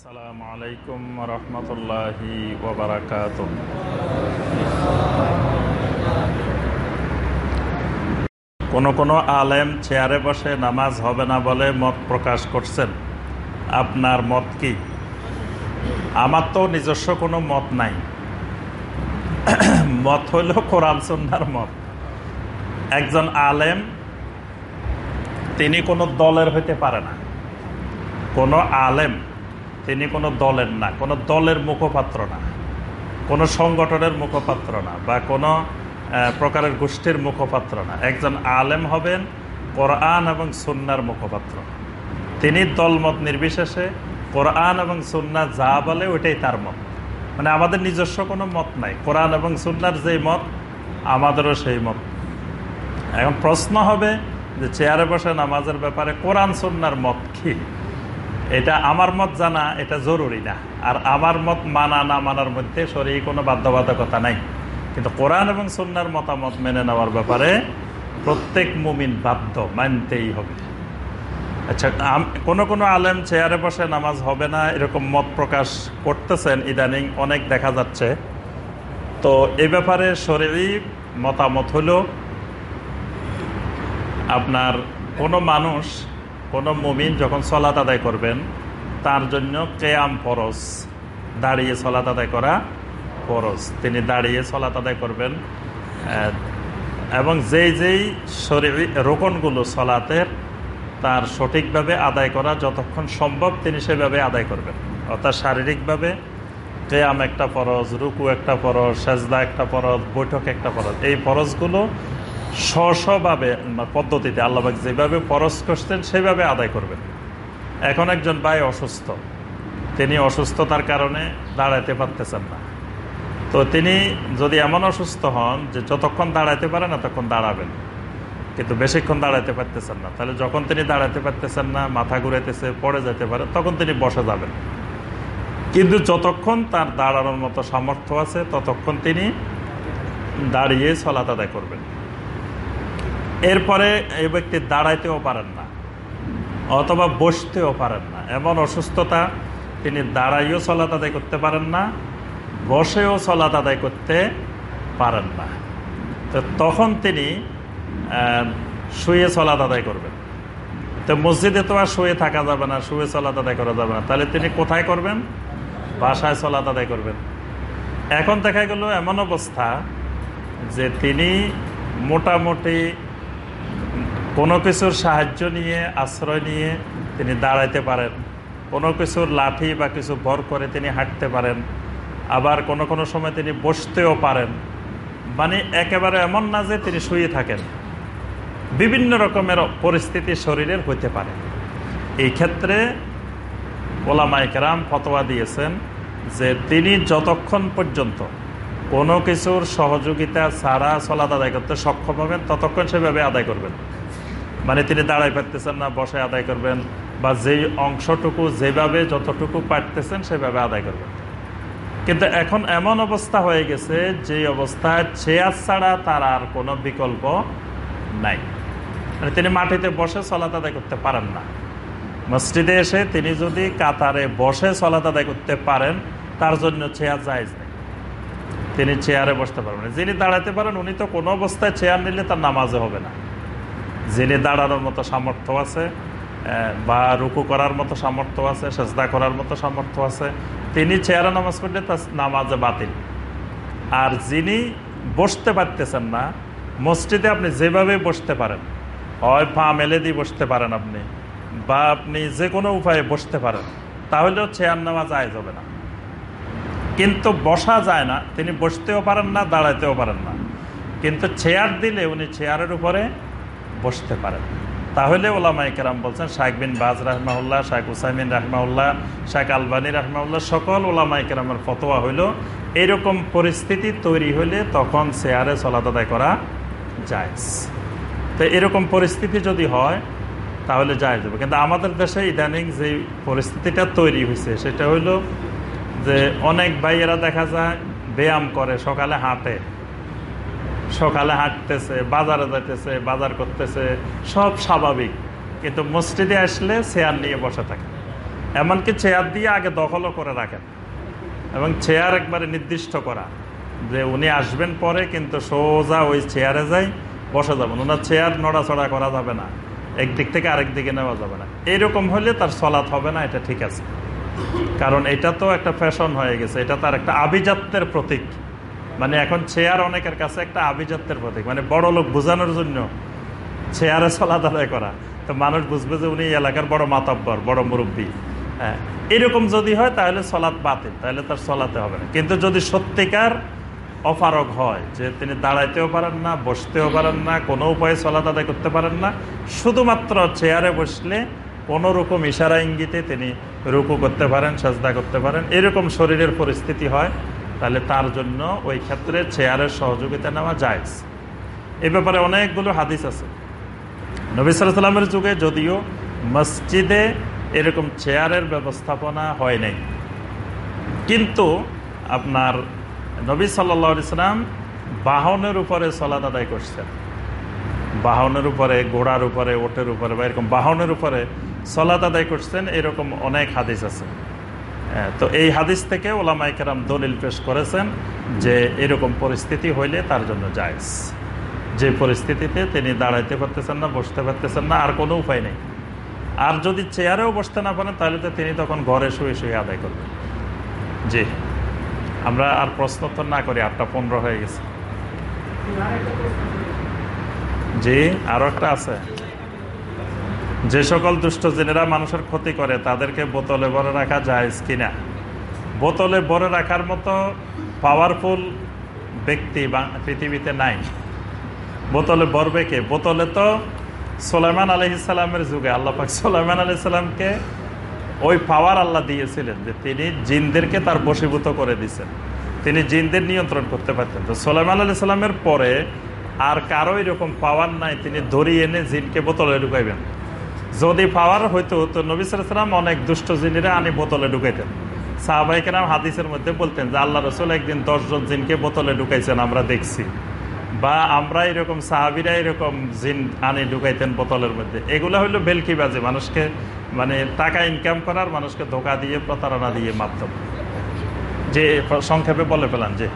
আসসালামু আলাইকুম রহমতুল্লাহি ওবরাকাত কোন কোন আলেম চেয়ারে বসে নামাজ হবে না বলে মত প্রকাশ করছেন। আপনার মত কি? আমার তো নিজস্ব কোনো মত নাই। মত হইল কোরআন সন্ন্যার মত। একজন আলেম, তিনি কোনো দলের হইতে পারে না। কোনো আলেম তিনি কোনো দলের না, কোনো দলের মুখপাত্র না, কোনো সংগঠনের মুখপাত্র না বা কোনো প্রকারের গোষ্ঠীর মুখপাত্র না। একজন আলেম হবেন, কোরআন এবং সুন্নার মুখপাত্র। তিনি দলমত নির্বিশেষে, কোরআন এবং সুন্না যা বলে ওইটাই তার মত। মানে আমাদের নিজস্ব কোনো মত নাই। কোরআন এবং সুন্নার যেই মত, আমাদেরও সেই মত। এখন প্রশ্ন হবে যে চেয়ারে বসে নামাজের ব্যাপারে কোরআন, সুন্নার মত কি? এটা আমার মত জানা, এটা জরুরি না। আর আমার মত মানা, না মানার মধ্যে শরীর কোনো বাধ্যবাধকতা নাই। কিন্তু কোরআন এবং সন্ন্যার মতামত মেনে নেওয়ার ব্যাপারে প্রত্যেক মুমিন বাধ্য, মানতেই হবে। আচ্ছা কোনো কোনো আলেম চেয়ারে বসে নামাজ হবে না এরকম মত প্রকাশ করতেছেন ইদানিং, অনেক দেখা যাচ্ছে। তো এ ব্যাপারে শরীরই মতামত হলো, আপনার কোনো মানুষ কোনো মুমিন যখন সলাত আদায় করবেন, তার জন্য কেয়াম ফরজ। দাঁড়িয়ে সলাত আদায় করা ফরজ। তিনি দাঁড়িয়ে সলাত আদায় করবেন এবং যেই যেই শরীর রোকনগুলো সলাতের, তার সঠিকভাবে আদায় করা যতক্ষণ সম্ভব তিনি সেভাবে আদায় করবেন। অর্থাৎ শারীরিকভাবে কেয়াম একটা ফরজ, রুকু একটা ফরজ, সেজদা একটা ফরজ, বৈঠক একটা ফরজ। এই ফরজগুলো স্বস্বভাবে পদ্ধতিতে আল্লাহবাক যেভাবে ফরজ করছেন, সেভাবে আদায় করবেন। এখন একজন ভাই অসুস্থ। তিনি অসুস্থতার কারণে দাঁড়াইতে পারতেছেন না। তো তিনি যদি এমন অসুস্থ হন যে যতক্ষণ দাঁড়াইতে পারে না তখন দাঁড়াবেন। কিন্তু বেশিক্ষণ দাঁড়াইতে পারতেছেন না। তাহলে যখন তিনি দাঁড়াইতে পারতেছেন না, মাথা ঘুরাইতেছে, পড়ে যেতে পারে, তখন তিনি বসে যাবেন। কিন্তু যতক্ষণ তার দাঁড়ানোর মতো সামর্থ্য আছে, ততক্ষণ তিনি দাঁড়িয়ে চলাত আদায় করবেন। এরপরে এই ব্যক্তি দাঁড়াইতেও পারেন না, অথবা বসতেও পারেন না। এমন অসুস্থতা তিনি দাঁড়াইও চলাত আদায় করতে পারেন না, বসেও চলাত আদায় করতে পারেন না। তো তখন তিনি শুয়ে চলাত আদায় করবেন। তো মসজিদে তো আর শুয়ে থাকা যাবে না, শুয়ে চলাত আদায় করা যাবে না। তাহলে তিনি কোথায় করবেন? বাসায় চলাত আদায় করবেন। এখন দেখা গেল এমন অবস্থা যে তিনি মোটামুটি কোনো কিছুর সাহায্য নিয়ে, আশ্রয় নিয়ে তিনি দাঁড়াইতে পারেন। কোনো কিছুর লাঠি বা কিছু ভর করে তিনি হাঁটতে পারেন। আবার কোনো কোনো সময় তিনি বসতেও পারেন। মানে একেবারে এমন না যে তিনি শুয়ে থাকেন। বিভিন্ন রকমের পরিস্থিতি শরীরের হইতে পারে। এই ক্ষেত্রে ওলামাইকেরাম ফতোয়া দিয়েছেন যে তিনি যতক্ষণ পর্যন্ত কোনো কিছুর সহযোগিতা ছাড়া চলাত আদায় করতে সক্ষম হবেন, ততক্ষণ সেভাবে আদায় করবেন। মানে তিনি দাঁড়াই পারতেছেন না বসে আদায় করবেন বা যেই অংশটুকু যেভাবে যতটুকু পারতেছেন সেভাবে আদায় করবেন। কিন্তু এখন এমন অবস্থা হয়ে গেছে যে অবস্থায় চেয়ার ছাড়া তার আর কোনো বিকল্প নাই। মানে তিনি মাটিতে বসে চলাত আদায় করতে পারেন না। মসজিদে এসে তিনি যদি কাতারে বসে চলাত আদায় করতে পারেন, তার জন্য চেয়ার যায় নেই। তিনি চেয়ারে বসতে পারবেন যিনি দাঁড়াতে পারেন, উনি তো কোনো অবস্থায় চেয়ার নিলে তার নামাজে হবে না। যিনি দাঁড়ানোর মতো সামর্থ্য আছে বা রুকু করার মতো সামর্থ্য আছে, সেজদা করার মতো সামর্থ্য আছে। তিনি চেয়ারে নামাজ পড়লে তার নামাজে বাতিল। আর যিনি বসতে পারতেছেন না, মসজিদে আপনি যেভাবে বসতে পারেন, হয় পা মেলে দিয়ে বসতে পারেন আপনি, বা আপনি যে কোনো উপায়ে বসতে পারেন, তাহলেও চেয়ার নামাজ আয় যাবে না। কিন্তু বসা যায় না, তিনি বসতেও পারেন না দাঁড়াইতেও পারেন না। কিন্তু চেয়ার দিলে উনি চেয়ারের উপরে বসতে পারেন। তাহলে ওলামাই কেরাম বলছেন, শাহ বিন বাজ রাহমাউল্লাহ শাহ হুসাইমিন রাহমাউল্লাহ শাহ আলবানী রাহমাউল্লাহ সকল ওলামাই কেরামের ফতোয়া হইল। এরকম পরিস্থিতি তৈরি হইলে তখন চলাত আদায় করা যায় তো এরকম পরিস্থিতি যদি হয়, তাহলে যায় যাবে কিন্তু আমাদের দেশে ইদানিং যে পরিস্থিতিটা তৈরি হয়েছে সেটা হইল যে অনেক ভাইয়েরা দেখা যায় ব্যায়াম করে, সকালে হাঁটে। সকালে হাঁটতেছে, বাজারে যাইতেছে, বাজার করতেছে, সব স্বাভাবিক। কিন্তু মসজিদে আসলে চেয়ার নিয়ে বসে থাকে। এমনকি চেয়ার দিয়ে আগে দখলও করে রাখেন। এবং চেয়ার একবারে নির্দিষ্ট করা। যে উনি আসবেন পরে কিন্তু সোজা ওই চেয়ারে যাই, বসা যাবেন। ওনার চেয়ার নড়াচড়া করা যাবে না। একদিক থেকে আরেক দিকে নেওয়া যাবে না। এরকম হলে তার সলাৎ হবে না, এটা ঠিক আছে। কারণ এটা তো একটা ফ্যাশন হয়ে গেছে। এটা তার একটা আভিজাত্যের প্রতীক। মানে এখন চেয়ার অনেকের কাছে একটা আভিজাত্যের প্রতীক মানে বড় লোক বোঝানোর জন্য চেয়ারে সলাৎ আদায় করা। তো মানুষ বুঝবে যে উনি এলাকার বড় মাতব্বর, বড় মুরব্বী। হ্যাঁ এরকম যদি হয় তাহলে সলাৎ বাতিল, তাহলে তার চলাতে হবে না। কিন্তু যদি সত্যিকার অপারগ হয় যে তিনি দাঁড়াইতেও পারেন না, বসতেও পারেন না, কোনো উপায়ে সলাত আদায় করতে পারেন না, শুধুমাত্র চেয়ারে বসলে কোনো রকম ইশারা ইঙ্গিতে তিনি রুকু করতে পারেন, সাজদা করতে পারেন, এরকম শরীরের পরিস্থিতি হয়। তাহলে তার জন্য ওই ক্ষেত্রে চেয়ারের সহযোগিতা নেওয়া যায় এ ব্যাপারে অনেকগুলো হাদিস আছে। নবী সাল্লামের যুগে যদিও মসজিদে এরকম চেয়ারের ব্যবস্থাপনা হয় নাই। কিন্তু আপনার নবী সাল্লা ইসলাম বাহনের উপরে সলাদ আদায় করছেন। বাহনের উপরে, ঘোড়ার উপরে, ওটের উপরে বা এরকম বাহনের উপরে সলাদ আদায় করছেন, এরকম অনেক হাদিস আছে। তো এই হাদিস থেকে ওলামাই কেরাম দলিল পেশ করেছেন যে এরকম পরিস্থিতি হইলে তার জন্য জায়জ। যে পরিস্থিতিতে তিনি দাঁড়াইতে পারতেছেন না, বসতে পারতেছেন না, আর কোনো উপায় নেই। আর যদি চেয়ারেও বসতে না পারেন, তাহলে তো তিনি তখন ঘরে শুয়ে শুয়ে আদায় করবেন। জি, আমরা আর প্রশ্ন তো না করি, আটটা পনেরো হয়ে গেছে। জি, আরও একটা আছে। যে সকল দুষ্ট জেনেরা মানুষের ক্ষতি করে, তাদেরকে বোতলে ভরে রাখা যায় কিনা? বোতলে ভরে রাখার মতো পাওয়ারফুল ব্যক্তি বা পৃথিবীতে নাই। বোতলে ভরবে কে? বোতলে তো সোলাইমান আলহিসাল্লামের যুগে আল্লাপাক সোলাইমান আলহিসাল্লামকে ওই পাওয়ার আল্লাহ দিয়েছিলেন যে তিনি জিনদেরকে তার বশীভূত করে দিয়েছেন। তিনি জিনদের নিয়ন্ত্রণ করতে পারতেন। তো সোলাইমান আলি পরে আর কারও এরকম পাওয়ার নাই, তিনি ধরিয়ে এনে জিনকে বোতলে ঢুকাইবেন। যদি পাওয়ার হইতো তো নবী সালাম অনেক দুষ্ট জিনেরা আনি বোতলে ঢুকাইতেন। সাহাবাহিকেরাম হাদিসের মধ্যে বলতেন যে আল্লাহ রসুল একদিন দশজন জিনকে বোতলে ঢুকাইছেন, আমরা দেখছি। বা আমরা এরকম সাহাবিরা এরকম জিন আনি ঢুকাইতেন বোতলের মধ্যে। এগুলো হইল বেলকিবাজি, মানুষকে মানে টাকা ইনকাম করার, মানুষকে ধোকা দিয়ে, প্রতারণা দিয়ে মাধ্যম যে সংক্ষেপে বলে পেলাম যে।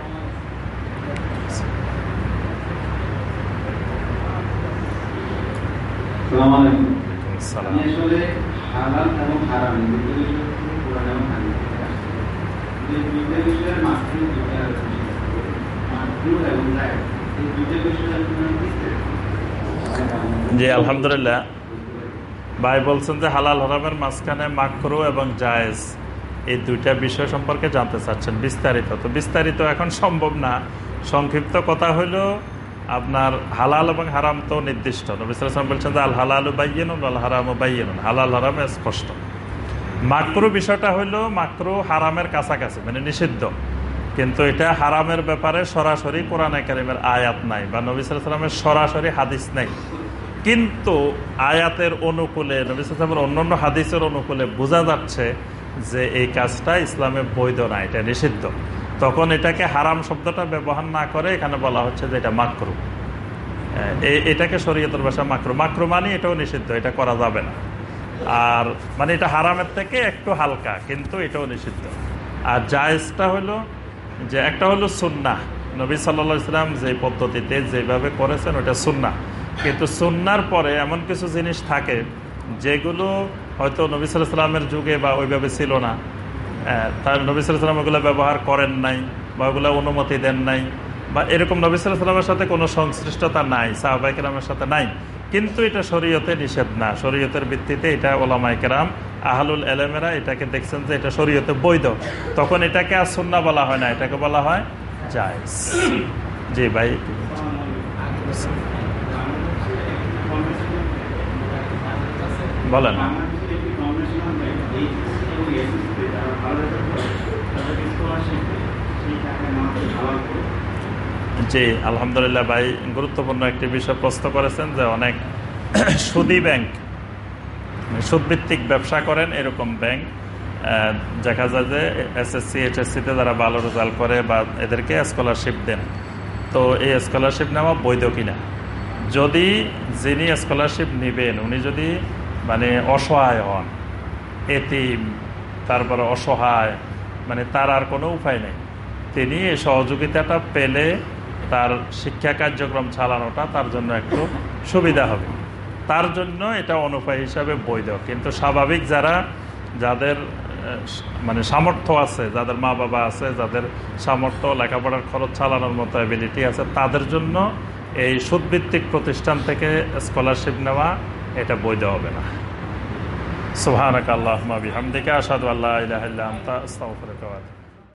আসলে হালাল এবং হারাম। যে দুইটা বিষয়ের দুইটা এবং। এই দুইটা জি আলহামদুলিল্লাহ। ভাই বলছেন যে হালাল হারামের মাঝখানে মাকরু এবং জায়েজ এই দুইটা বিষয় সম্পর্কে জানতে চাচ্ছেন বিস্তারিত। তো বিস্তারিত এখন সম্ভব না। সংক্ষিপ্ত কথা হইল আপনার হালাল এবং হারাম তো নির্দিষ্ট। নবিসাম বলছেন যে আল হালাল বাইয়েন আল হারাম বাইয়েন হালাল, হারাম স্পষ্ট। মাকরু বিষয়টা হইল মাকরু হারামের কাছাকাছি মানে নিষিদ্ধ। কিন্তু এটা হারামের ব্যাপারে সরাসরি কোরআন একাডেমের আয়াত নাই বা নবী সালামের সরাসরি হাদিস নাই। কিন্তু আয়াতের অনুকূলে, নবী সালামের অন্যান্য হাদিসের অনুকূলে বোঝা যাচ্ছে যে এই কাজটা ইসলামে বৈধ না, এটা নিষিদ্ধ। তখন এটাকে হারাম শব্দটা ব্যবহার না করে এখানে বলা হচ্ছে যে এটা মাকরু। এটাকে শরীয়তের ভাষা মাকরু। মাকরু মানে এটাও নিষিদ্ধ, এটা করা যাবে না। আর মানে এটা হারামের থেকে একটু হালকা, কিন্তু এটাও নিষিদ্ধ। আর জায়েজটা হলো যে একটা হলো সুন্না নবী সাল্লা ইসলাম যে পদ্ধতিতে যেভাবে করেছেন ওটা সুন্না কিন্তু সুন্নার পরে এমন কিছু জিনিস থাকে যেগুলো হয়তো নবী সাল্লাহ সাল্লামের যুগে বা ওইভাবে ছিল না। তার নবী সাল্লাহ সাল্লাম ওগুলো ব্যবহার করেন নাই বা ওগুলো অনুমতি দেন নাই বা এরকম নবী সাল্লাহ সাল্লামের সাথে কোনো সংশ্লিষ্টতা নাই সাহাবাইকেরামের সাথে নাই। কিন্তু এটা শরীয়তে নিষেধ না। শরীয়তের ভিত্তিতে এটা ওলামাই কেরাম, আহলুল এলেমেরা এটাকে দেখছেন যে এটা শরীয়তে বৈধ। তখন এটাকে আর সুন্না বলা হয় না, এটাকে বলা হয় জায়েজ। জি ভাই বলেন। জি, আলহামদুলিল্লাহ ভাই, গুরুত্বপূর্ণ একটি বিষয় প্রশ্ন করেছেন যে অনেক সুদী ব্যাংক সুদভিত্তিক ব্যবসা করেন এরকম ব্যাংক দেখা যায় যে এসএসসি এইচএসসিতে যারা ভালো রেজাল্ট করে বা এদেরকে স্কলারশিপ দেন। তো এই স্কলারশিপ নেওয়া বৈধ কিনা? যদি যিনি স্কলারশিপ নেবেন, উনি যদি মানে অসহায় হন, এতিম তারপরে অসহায় মানে তার আর কোনো উপায় নেই। তিনি এই সহযোগিতাটা পেলে তার শিক্ষা কার্যক্রম চালানোটা তার জন্য একটু সুবিধা হবে। তার জন্য এটা অনুপায় হিসাবে বৈধ। কিন্তু স্বাভাবিক যারা, যাদের মানে সামর্থ্য আছে, যাদের মা বাবা আছে, যাদের সামর্থ্য, লেখাপড়ার খরচ চালানোর মতো অ্যাবিলিটি আছে, তাদের জন্য এই সুদভিত্তিক প্রতিষ্ঠান থেকে স্কলারশিপ নেওয়া এটা বৈধ হবে না। সুবহানাক আল্লাহুম্মা বিহামদিকা আশহাদু আল্লা ইলাহা ইল্লা আনতা আস্তাগফিরুকা ওয়া আতুবু